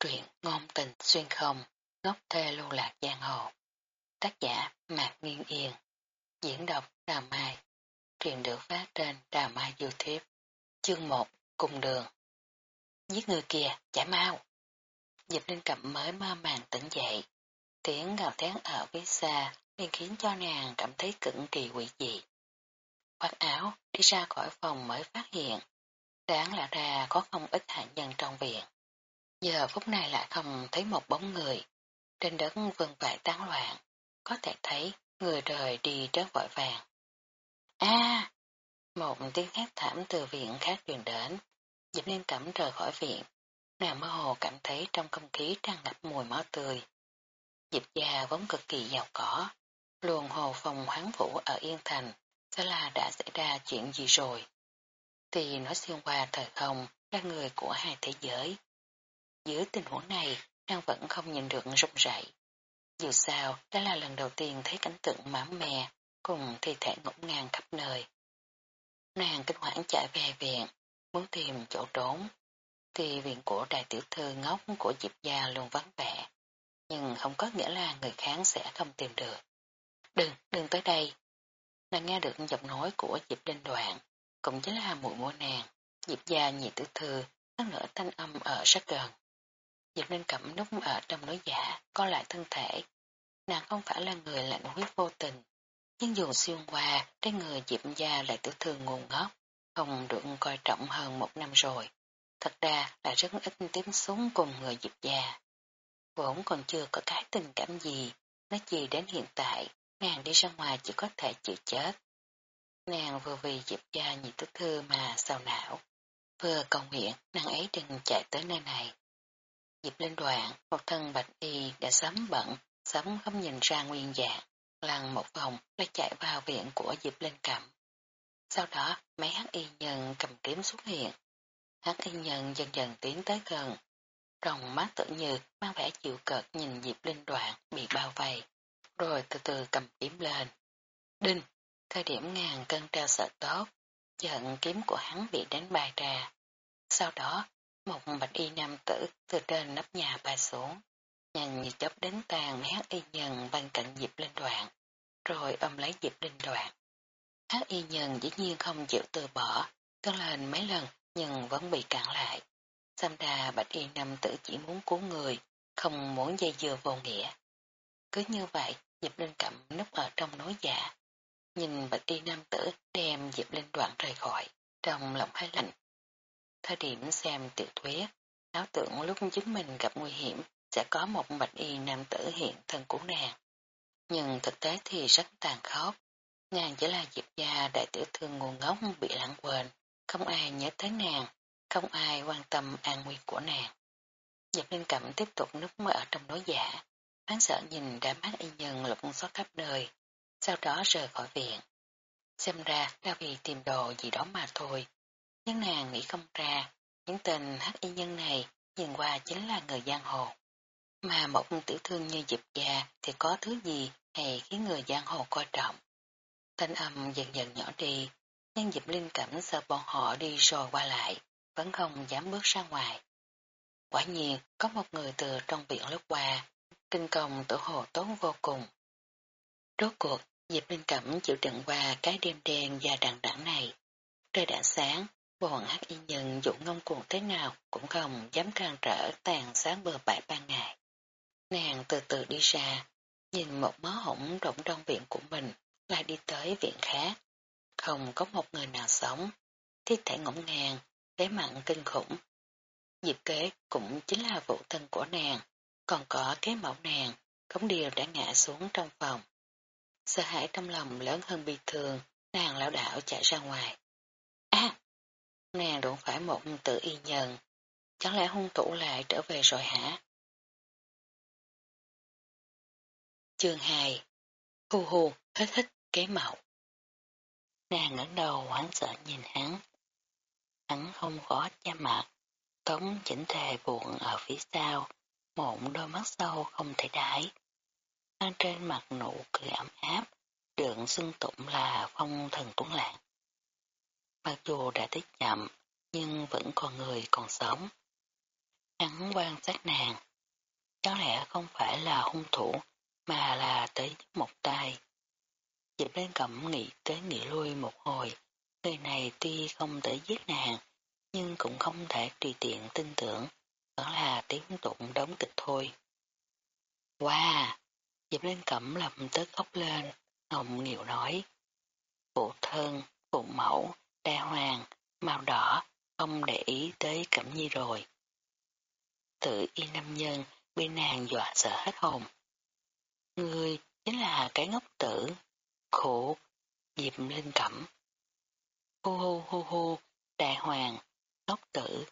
Truyện ngôn tình xuyên không, ngốc thê lưu lạc giang hồ. Tác giả Mạc nghiên Yên. Diễn đọc Đà Mai. Truyện được phát trên Đà Mai Youtube. Chương 1. Cùng đường. Giết người kìa, chả mau. Dịp Linh Cẩm mới mơ màng tỉnh dậy. Tiếng gào thét ở phía xa nên khiến cho nàng cảm thấy cực kỳ quỷ dị. Khoác áo đi ra khỏi phòng mới phát hiện. Đáng lẽ ra có không ít hạ nhân trong viện. Giờ phút này lại không thấy một bóng người. Trên đất vương vải tán loạn, có thể thấy người rời đi rất vội vàng. a Một tiếng hét thảm từ viện khác truyền đến. Diệp Liên Cẩm rời khỏi viện. Nàng mơ hồ cảm thấy trong không khí tràn ngập mùi máu tươi. Diệp gia vốn cực kỳ giàu có. Luồng hồ phòng hoáng vũ ở Yên Thành, sẽ là đã xảy ra chuyện gì rồi. Thì nó xuyên qua thời không, là người của hai thế giới. Dưới tình huống này, nàng vẫn không nhìn được rung rẩy. Dù sao, đó là lần đầu tiên thấy cảnh tượng mắm mè cùng thi thể ngổn ngang khắp nơi. Nàng kinh hoảng chạy về viện, muốn tìm chỗ trốn. Thì viện của đại tiểu thư ngốc của Diệp Gia luôn vắng vẻ, nhưng không có nghĩa là người khác sẽ không tìm được. Đừng, đừng tới đây. Nàng nghe được giọng nói của Diệp Linh Đoạn, cũng chính là mùi mùa nàng, Diệp Gia nhị tiểu thư, hơn nữa thanh âm ở rất gần. Diệp Linh Cẩm núp ở trong núi giả, co lại thân thể. Nàng không phải là người lạnh huyết vô tình, nhưng dù xuyên qua, trên người Diệp gia lại tiểu thương nguồn ngốc, không được coi trọng hơn một năm rồi. Thật ra là rất ít tiếp xuống cùng người Diệp gia. Vốn còn chưa có cái tình cảm gì, nó chỉ đến hiện tại, nàng đi ra ngoài chỉ có thể chịu chết. Nàng vừa vì Diệp gia nhị tiểu thư mà sao não, vừa cầu nguyện nàng ấy đừng chạy tới nơi này. Dịp lên đoạn, một thân bạch y đã sớm bận, sớm không nhìn ra nguyên dạng, lăn một vòng lại chạy vào viện của Diệp lên cẩm. Sau đó, mấy hắc y nhân cầm kiếm xuất hiện. Hắc y nhân dần dần tiến tới gần. Trong mắt tự như mang vẻ chịu cợt nhìn Diệp Linh đoạn bị bao vây, rồi từ từ cầm kiếm lên. Đinh, thời điểm ngàn cân treo sợ tốt, giận kiếm của hắn bị đánh bài ra. Sau đó, một bạch y nam tử từ trên nắp nhà bay xuống, nhanh như chớp đến tàn hát y nhân bên cạnh dịp Linh Đoạn, rồi ôm lấy dịp Linh Đoạn. Hát y nhân dĩ nhiên không chịu từ bỏ, cơn lên mấy lần nhưng vẫn bị cản lại. Sam đà bạch y nam tử chỉ muốn cứu người, không muốn dây dưa vô nghĩa. Cứ như vậy, Diệp Linh Cẩm núp ở trong nối giả. Nhìn bạch y nam tử đem Diệp Linh Đoạn rời khỏi, trong lòng hơi lạnh, Thời điểm xem tiểu thuyết, áo tưởng lúc chính mình gặp nguy hiểm sẽ có một bạch y nam tử hiện thân cứu nàng. Nhưng thực tế thì rất tàn khốc. Nàng chỉ là diệp gia đại tiểu thư nguồn ngốc bị lãng quên, không ai nhớ tới nàng, không ai quan tâm an nguy của nàng. Diệp Linh Cẩm tiếp tục nước mơ ở trong đối giả, hắn sợ nhìn đã mắt y nhân lục xót khắp nơi, sau đó rời khỏi viện. Xem ra là vì tìm đồ gì đó mà thôi, nhưng nàng nghĩ không ra, những tên hắc y nhân này nhìn qua chính là người giang hồ. Mà một tiểu thương như Diệp già thì có thứ gì hay khiến người giang hồ coi trọng. Thanh âm dần dần nhỏ đi, nhưng Diệp Linh cảm sợ bọn họ đi rồi qua lại, vẫn không dám bước ra ngoài. Quả nhiên, có một người từ trong biển lúc qua, kinh công tổ hồ tốn vô cùng. Rốt cuộc, Diệp Linh cảm chịu đựng qua cái đêm đen và đằng đẳng này. Trời đã sáng, Bọn hắc y nhân dụ ngông cuồng thế nào cũng không dám can trở tàn sáng bờ bãi ban ngày. Nàng từ từ đi ra, nhìn một mớ hổng rộng trong viện của mình, lại đi tới viện khác. Không có một người nào sống, thi thể ngỗng ngàng, cái mặn kinh khủng. Dịp kế cũng chính là vụ thân của nàng, còn có cái mẫu nàng, cống điều đã ngã xuống trong phòng. Sợ hãi trong lòng lớn hơn bi thường, nàng lão đảo chạy ra ngoài. Nàng đụng phải một tự y nhân. Chẳng lẽ hung thủ lại trở về rồi hả? Chương 2 Hù hù, hết thích cái mạo. Nàng ngẩng đầu hoảng sợ nhìn hắn. Hắn không có cha mặt, tống chỉnh thề buồn ở phía sau, một đôi mắt sâu không thể đái. Đang trên mặt nụ cười ấm áp, đường xưng tụng là phong thần tuấn lãng. Mặc dù đã tích chậm, nhưng vẫn còn người còn sống. hắn quan sát nàng. Có lẽ không phải là hung thủ, mà là tới một tay. Diệp lên cẩm nghĩ tới nghĩ lui một hồi, người này tuy không thể giết nàng, nhưng cũng không thể tùy tiện tin tưởng, Đó là tiếp tục đóng kịch thôi. Wow! Diệp lên cẩm lầm tức khóc lên, ngọng Nghiệu nói. Phụ thân, phụ mẫu, đa hoàng, màu đỏ, không để ý tới cẩm nhi rồi. Tự y nam nhân bị nàng dọa sợ hết hồn. Ngươi chính là cái ngốc tử, khổ, Diệp Linh Cẩm. Hu hu hu hu, đại hoàng, ngốc tử.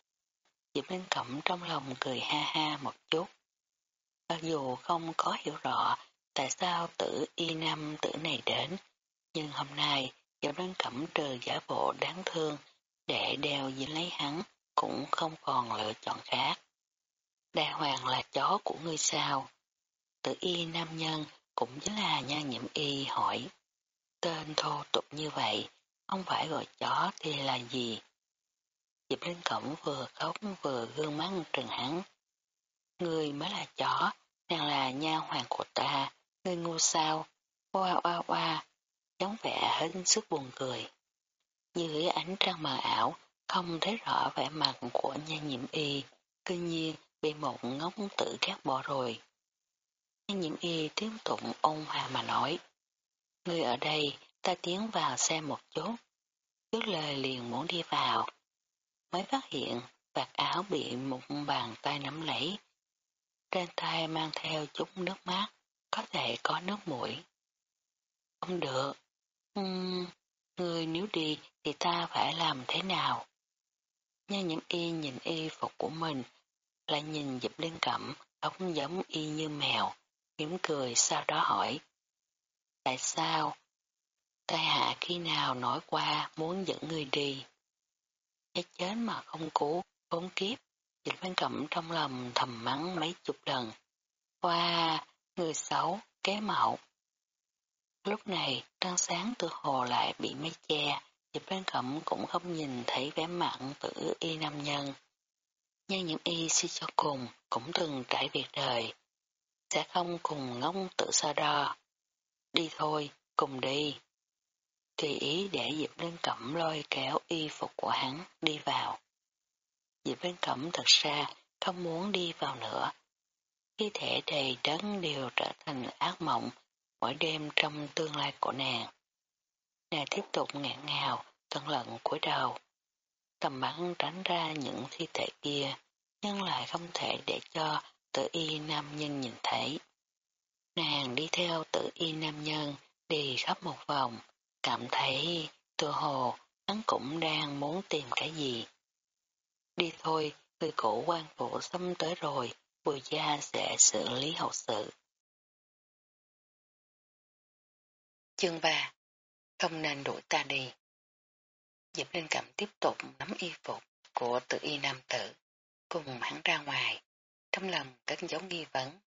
Diệp Linh Cẩm trong lòng cười ha ha một chút. Mặc dù không có hiểu rõ tại sao tử y nam tử này đến, nhưng hôm nay Diệp Linh Cẩm trừ giả bộ đáng thương để đeo dính lấy hắn cũng không còn lựa chọn khác. Đa hoàng là chó của ngươi sao? Tử y nam nhân cũng chính là nha nhiễm y hỏi. Tên thô tục như vậy, không phải gọi chó thì là gì? Diệp Linh Cổng vừa khóc vừa gương mắt trừng hắn. Người mới là chó, nàng là nha hoàng của ta, ngươi ngu sao? Oa oa oa, giống vẻ hết sức buồn cười. Dưới ánh trăng mờ ảo, không thấy rõ vẻ mặt của nha nhiễm y, tuy nhiên bị một ngốc tử gác bỏ rồi. Nha nhiễm y tiếp tục ôn hòa mà nói. người ở đây, ta tiến vào xem một chút. Trước lời liền muốn đi vào. Mới phát hiện vạt áo bị một bàn tay nắm lấy. Trên tay mang theo chút nước mát, có thể có nước mũi. Không được. Uhm, người ừ, nếu đi thì ta phải làm thế nào? Nhân nhiễm y nhìn y phục của mình, lại nhìn dịp lên cẩm, ống giống y như mèo, mỉm cười sau đó hỏi. Tại sao? Tai hạ khi nào nói qua muốn dẫn người đi? Cái chết mà không cứu, bốn kiếp, dịch văn cẩm trong lòng thầm mắng mấy chục lần. Qua, người xấu, kế mạo. Lúc này, trăng sáng từ hồ lại bị mây che, dịp bên cẩm cũng không nhìn thấy vẻ mặn tử y nam nhân. Nhân những y suy cho cùng cũng từng trải việc đời, sẽ không cùng ngông tự so đo. Đi thôi, cùng đi. Tùy ý để Diệp Linh Cẩm lôi kéo y phục của hắn đi vào. Diệp Linh Cẩm thật ra không muốn đi vào nữa. Khi thể đầy đấng đều trở thành ác mộng mỗi đêm trong tương lai của nàng. Nàng tiếp tục ngẹn ngào, tân lận cúi đầu. Tầm bắn tránh ra những thi thể kia, nhưng lại không thể để cho tự y nam nhân nhìn thấy. Nàng đi theo tự y nam nhân, đi khắp một vòng, cảm thấy tự hồ hắn cũng đang muốn tìm cái gì. Đi thôi, người cổ quan phủ xâm tới rồi, bùi gia sẽ xử lý hậu sự. Chương 3 Không nên đuổi ta đi. Diệp Linh Cẩm tiếp tục nắm y phục của tự y nam tử, cùng hắn ra ngoài, trong lòng cất dấu nghi vấn.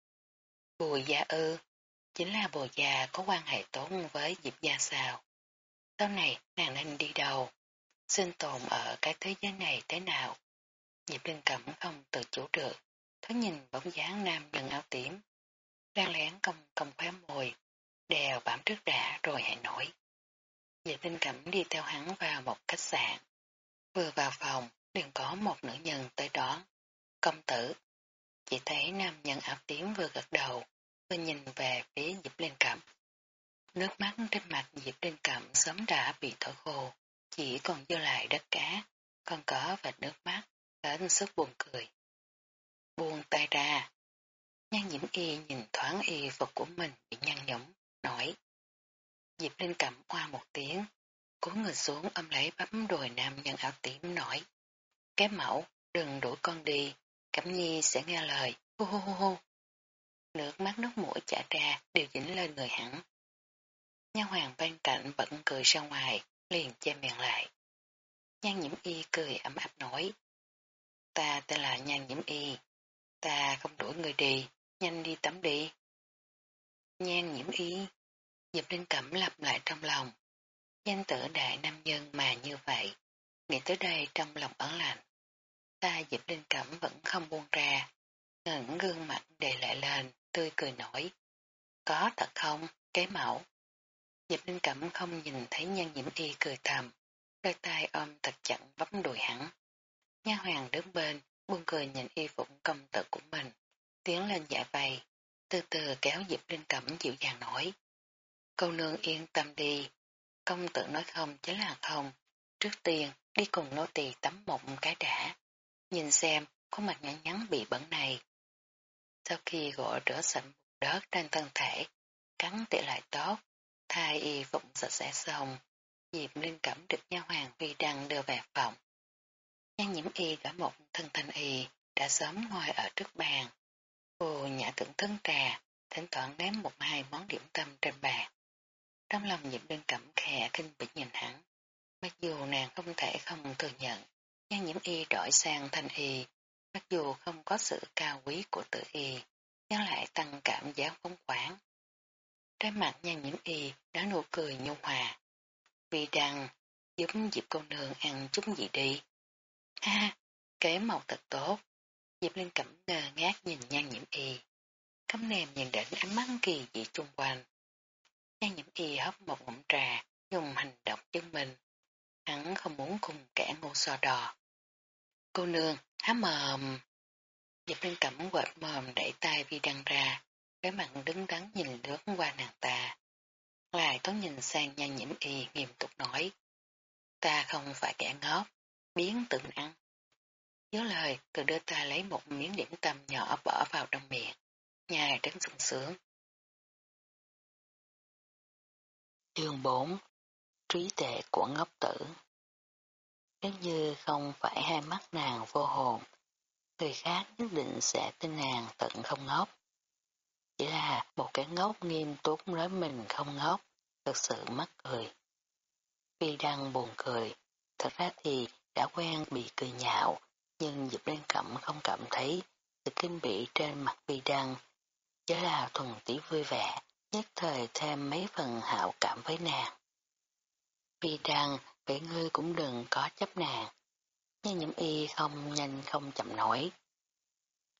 Bùi gia ư, chính là bùi gia có quan hệ tốt với Diệp gia sao. Sau này nàng nên đi đâu, sinh tồn ở cái thế giới này thế nào. Diệp Linh Cẩm không tự chủ được, thoáng nhìn bóng dáng nam lần áo tím, đang lén công công khóe mồi đèo bám trước đã rồi hãy nổi. Diệp Linh Cẩm đi theo hắn vào một khách sạn. Vừa vào phòng, liền có một nữ nhân tới đón. Công tử. Chỉ thấy nam nhân áo tím vừa gật đầu, vừa nhìn về phía Diệp Linh Cẩm. Nước mắt trên mặt Diệp Linh Cẩm sớm đã bị thổi khô, chỉ còn dư lại đất cá, còn có vệt nước mắt, đến sức buồn cười. Buông tay ra. Nhan nhiễm y nhìn thoáng y phục của mình bị nhăn nhũng, nói. Diệp Linh cầm hoa một tiếng, cố người xuống ôm lấy bấm đồi nam nhân áo tím nói. Kém mẫu, đừng đuổi con đi, Cẩm Nhi sẽ nghe lời, hu hu hu hu. Nước mắt nước mũi chả ra đều dính lên người hắn. Nha hoàng bên cạnh bận cười ra ngoài, liền che miệng lại. Nhan nhiễm y cười ấm áp nói. Ta tên là nhan nhiễm y, ta không đuổi người đi, nhanh đi tắm đi. Nhan nhiễm y, Diệp Linh Cẩm lặp lại trong lòng. Danh tử đại nam nhân mà như vậy, nghĩ tới đây trong lòng ấn lạnh. Ta Diệp Linh Cẩm vẫn không buông ra, cẩm gương mặt đề lại lên, tươi cười nổi. Có thật không, cái mẫu? Diệp Linh Cẩm không nhìn thấy nhan nhiễm y cười thầm, đôi tay ôm thật chặt bấm đùi hắn. Nha hoàng đứng bên, buông cười nhìn y phục công tử của mình, tiến lên dạ vầy, từ từ kéo Diệp Linh Cẩm dịu dàng nổi. Cô nương yên tâm đi, công tử nói không chứ là không, trước tiên đi cùng nô tỳ tắm một cái đã, nhìn xem có mặt nhắn nhắn bị bẩn này. Sau khi gội rửa sạch đất trên thân thể, cắn tỉa lại tốt, thay y phục sạch sẽ xong, Diệp Linh Cẩm được nha hoàng vi đăng đưa về phòng. Nhan nhiễm y đã một thân thanh y, đã sớm ngồi ở trước bàn. Cô nhã tưởng thân trà, thỉnh thoảng ném một hai món điểm tâm trên bàn. Trong lòng Diệp đơn Cẩm khẽ kinh bị nhìn hắn. Mặc dù nàng không thể không thừa nhận, nhan nhiễm y đổi sang thanh y, mặc dù không có sự cao quý của tự y, nhưng lại tăng cảm giác phóng khoáng. Trên mặt nhan nhiễm y đã nụ cười nhu hòa. Vì rằng giúp Diệp cô nương ăn chút gì đi. Ha, kế màu thật tốt. Diệp Linh cẩm ngờ ngác nhìn nhan nhiễm y. Cấm nèm nhìn đến ánh mắt kỳ dị chung quanh. Nhan nhiễm y hấp một ngụm trà, dùng hành động chứng minh. Hắn không muốn cùng kẻ ngu so đò. Cô nương, há mồm. Diệp Linh cẩm quệt mồm đẩy tay vi đăng ra, cái mặt đứng đắn nhìn lướt qua nàng ta. Lại tốt nhìn sang nhan nhiễm y nghiêm túc nói. Ta không phải kẻ ngốc, biến tự ăn. Nhớ lời, từ đưa ta lấy một miếng điểm tâm nhỏ bỏ vào trong miệng, nhai rất sung sướng. Chương 4 Trí tệ của ngốc tử Nếu như không phải hai mắt nàng vô hồn, người khác nhất định sẽ tin nàng tận không ngốc. Chỉ là một cái ngốc nghiêm túc nói mình không ngốc, thật sự mắc cười. Phi Đăng buồn cười, thật ra thì đã quen bị cười nhạo, nhưng Diệp Liên Cẩm không cảm thấy sự kinh bị trên mặt vi Đăng, chỉ là thuần tí vui vẻ, nhất thời thêm mấy phần hạo cảm với nàng. Vi Đăng, vậy ngươi cũng đừng có chấp nàng, nhưng nhiễm y không nhanh không chậm nổi.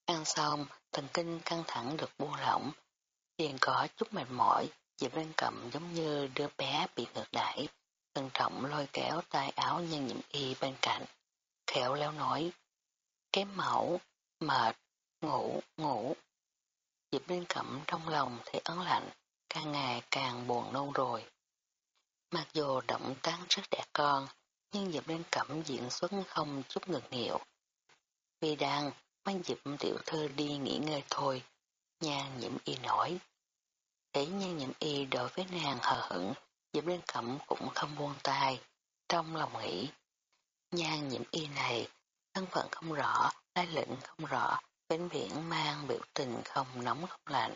Ăn xong, thần kinh căng thẳng được buông lỏng, liền có chút mệt mỏi, Diệp Linh cẩm giống như đứa bé bị ngược đãi, thần trọng lôi kéo tay áo nhân nhiễm y bên cạnh, khéo léo nói, cái mẫu, mệt, ngủ, ngủ. Diệp Linh cẩm trong lòng thấy ấn lạnh, càng ngày càng buồn nôn rồi. Mặc dù động tác rất đẹp con, nhưng Diệp Linh cẩm diễn xuất không chút ngược nghịu. Vì đang mang Diệp tiểu thư đi nghỉ ngơi thôi, nhan nhiễm y nổi. Thấy nhan nhiễm y đối với nàng hờ hững, Diệp Linh Cẩm cũng không buông tay, trong lòng nghĩ. Nhan nhiễm y này, thân phận không rõ, lai lĩnh không rõ, vĩnh viễn mang biểu tình không nóng không lạnh.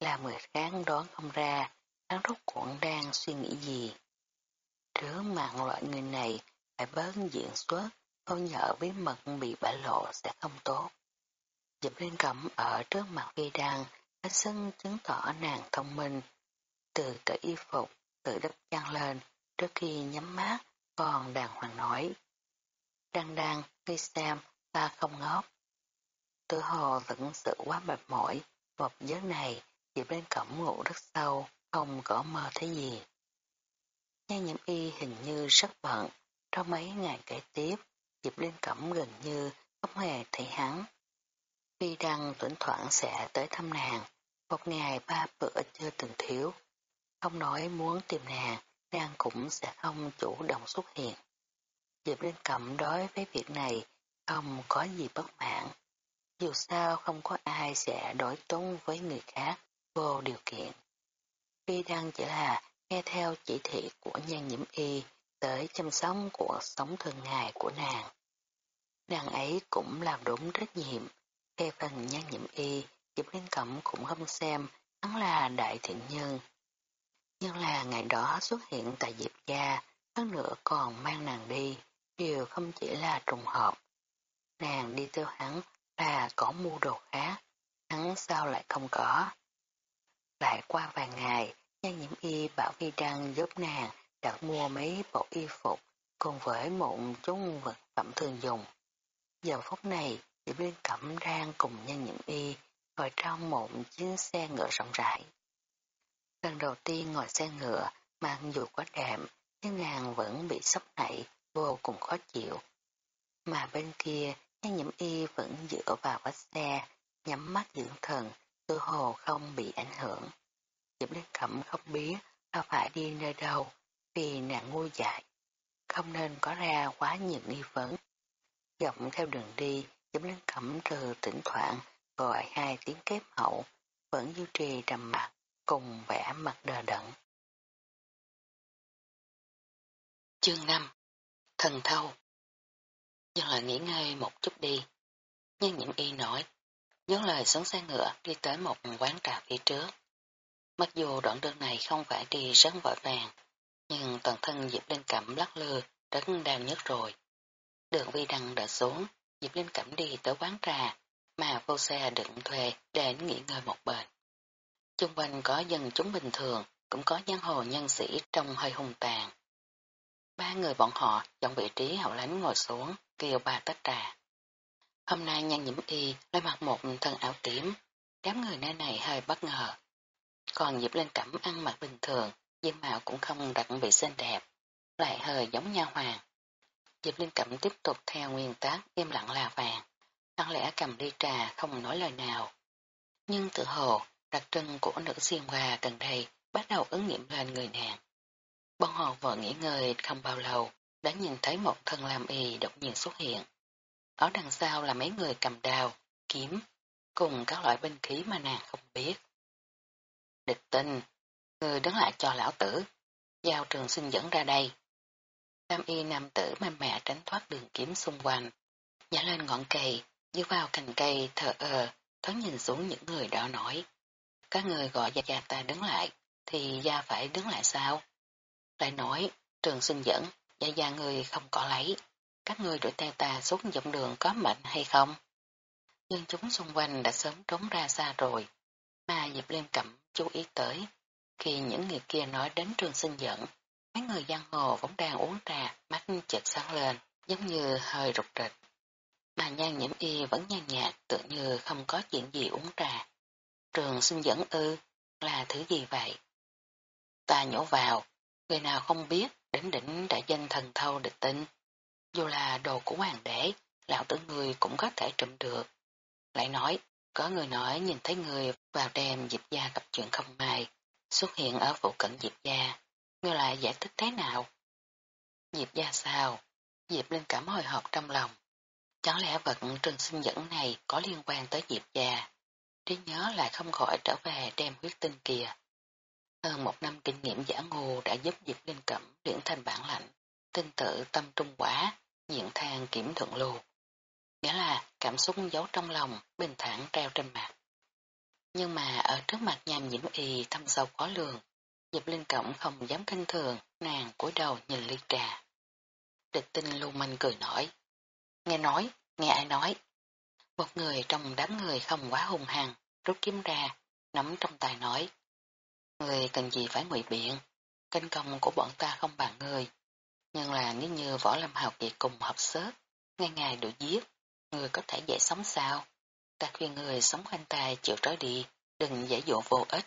Làm người khác đoán không ra, hắn rốt cuộn đang suy nghĩ gì. Trước mạng loại người này, phải bớt diện xuất, không nhờ bí mật bị bại lộ sẽ không tốt. Dịp lên Cẩm ở trước mặt Vi Đăng, hết xưng chứng tỏ nàng thông minh. Từ cởi y phục, tự đắp chăn lên, trước khi nhắm mắt, còn đàng hoàng nói. Đăng đăng, đi xem, ta không ngốc. Tử hồ vẫn sự quá mệt mỏi, một giấc này, Diệp lên Cẩm ngủ rất sâu, không có mơ thấy gì. Nhan nhiễm y hình như rất bận, trong mấy ngày kể tiếp, dịp lên Cẩm gần như không hề thấy hắn. Phi Đăng thỉnh thoảng sẽ tới thăm nàng, một ngày ba bữa chưa từng thiếu. Không nói muốn tìm nàng, nàng cũng sẽ không chủ động xuất hiện. Diệp Linh Cẩm đối với việc này không có gì bất mãn. Dù sao không có ai sẽ đối tốn với người khác vô điều kiện. Phi Đăng chỉ là nghe theo chỉ thị của nhan nhiễm y tới chăm sóc cuộc sống thường ngày của nàng. Nàng ấy cũng làm đúng trách nhiệm, về phần nhan nhiễm y, Diệp Liên Cẩm cũng không xem hắn là đại thiện nhân. Nhưng là ngày đó xuất hiện tại Diệp gia, hắn nữa còn mang nàng đi, đều không chỉ là trùng hợp. Nàng đi theo hắn là có mua đồ khác, hắn sao lại không có. Lại qua vài ngày, nhan nhiễm y bảo Vi Đăng giúp nàng đặt mua mấy bộ y phục cùng với một chút vật phẩm thường dùng. Giờ phút này, Diệp Liên Cẩm đang cùng nhân nhiễm y ngồi trong một chiếc xe ngựa rộng rãi. Lần đầu tiên ngồi xe ngựa, mặc dù quá đẹp, nhưng nàng vẫn bị sốc nảy, vô cùng khó chịu. Mà bên kia, nhan nhiễm y vẫn dựa vào vách xe, nhắm mắt dưỡng thần, cơ hồ không bị ảnh hưởng. Diệp Liên Cẩm không biết là phải đi nơi đâu, vì nàng ngu dại, không nên có ra quá nhiều nghi vấn. Dọc theo đường đi, Diệp Liên Cẩm trừ tỉnh thoảng gọi hai tiếng kép hậu, vẫn duy trì trầm mặt, cùng vẻ mặt đờ đẫn. Chương 5 Thần thâu Nhưng lại nghỉ ngơi một chút đi. Nhưng nhiễm y nói, nhớ lời xuống xe ngựa đi tới một quán trà phía trước. Mặc dù đoạn đường này không phải đi rất vội vàng, nhưng toàn thân Diệp Linh Cẩm lắc lư rất đau nhất rồi. Đường vi đăng đã xuống, Diệp Linh Cẩm đi tới quán trà, mà vô xe đựng thuê để nghỉ ngơi một bên. Trung quanh có dân chúng bình thường, cũng có giang hồ nhân sĩ trong hơi hung tàn. Ba người bọn họ chọn vị trí hậu lánh ngồi xuống, kêu ba tách trà. Hôm nay nhan nhiễm y lại mặc một thân áo tím, đám người nơi này hơi bất ngờ. Còn Diệp Lên Cẩm ăn mặc bình thường, diện mạo cũng không đặc biệt xinh đẹp, lại hơi giống nha hoàng. Diệp lên Cẩm tiếp tục theo nguyên tắc im lặng là vàng, lặng lẽ cầm ly trà không nói lời nào. Nhưng tự hồ, đặc trưng của nữ xiêm hoa gần đây bắt đầu ứng nghiệm lên người nàng. Bọn họ vừa nghỉ ngơi không bao lâu, đã nhìn thấy một thân làm y đột nhiên xuất hiện. Ở đằng sau là mấy người cầm đao, kiếm, cùng các loại binh khí mà nàng không biết. Địch tinh, người đứng lại cho lão tử, giao trường sinh dẫn ra đây. Tam y nam tử mềm mẹ tránh thoát đường kiếm xung quanh, nhả lên ngọn cây, dưa vào cành cây thờ ờ, thoáng nhìn xuống những người đó nói. Các người gọi gia gia ta đứng lại, thì gia phải đứng lại sao? Lại nói, trường sinh dẫn, gia gia người không có lấy. Các người đuổi theo ta xuống dòng đường có mệnh hay không? Nhưng chúng xung quanh đã sớm trốn ra xa rồi, mà Diệp Liên Cẩm chú ý tới. Khi những người kia nói đến trường sinh dẫn, mấy người giang hồ vẫn đang uống trà, mắt chợt sáng lên, giống như hơi rụt rịch. Mà nhan nhiễm y vẫn nhàn nhạt tự như không có chuyện gì uống trà. Trường sinh dẫn ư, là thứ gì vậy? Ta nhổ vào, người nào không biết đến đỉnh đại danh thần thâu địch tinh. Dù là đồ của hoàng đế, lão tử người cũng có thể trụm được. Lại nói, có người nói nhìn thấy người vào đêm Diệp Gia gặp chuyện không may, xuất hiện ở phụ cận Diệp Gia. người lại giải thích thế nào? Diệp Gia sao? Diệp Linh cảm hồi hộp trong lòng. Chẳng lẽ vật trường sinh dẫn này có liên quan tới Diệp Gia? Trí nhớ lại không khỏi trở về đem huyết tinh kìa. Hơn một năm kinh nghiệm giả ngô đã giúp Diệp Linh Cẩm luyện thành bản lạnh, tinh tự tâm trung quả, diện thang kiểm thuận lưu. Nghĩa là cảm xúc giấu trong lòng, bình thản treo trên mặt. Nhưng mà ở trước mặt nhàm nhiễm y thâm sâu khó lường, Diệp Linh Cẩm không dám kinh thường, nàng cúi đầu nhìn ly trà. Địch tinh lưu manh cười nói. Nghe nói, nghe ai nói. Một người trong đám người không quá hung hăng, rút kiếm ra, nắm trong tay nói. Người cần gì phải ngụy biện, kinh công của bọn ta không bằng người. Nhưng là nếu như võ lâm hào kiệt cùng hợp sớt, ngay ngày đuổi giết, người có thể dễ sống sao? Ta khuyên người sống khoanh tay chịu trói đi, đừng dễ dụ vô ích.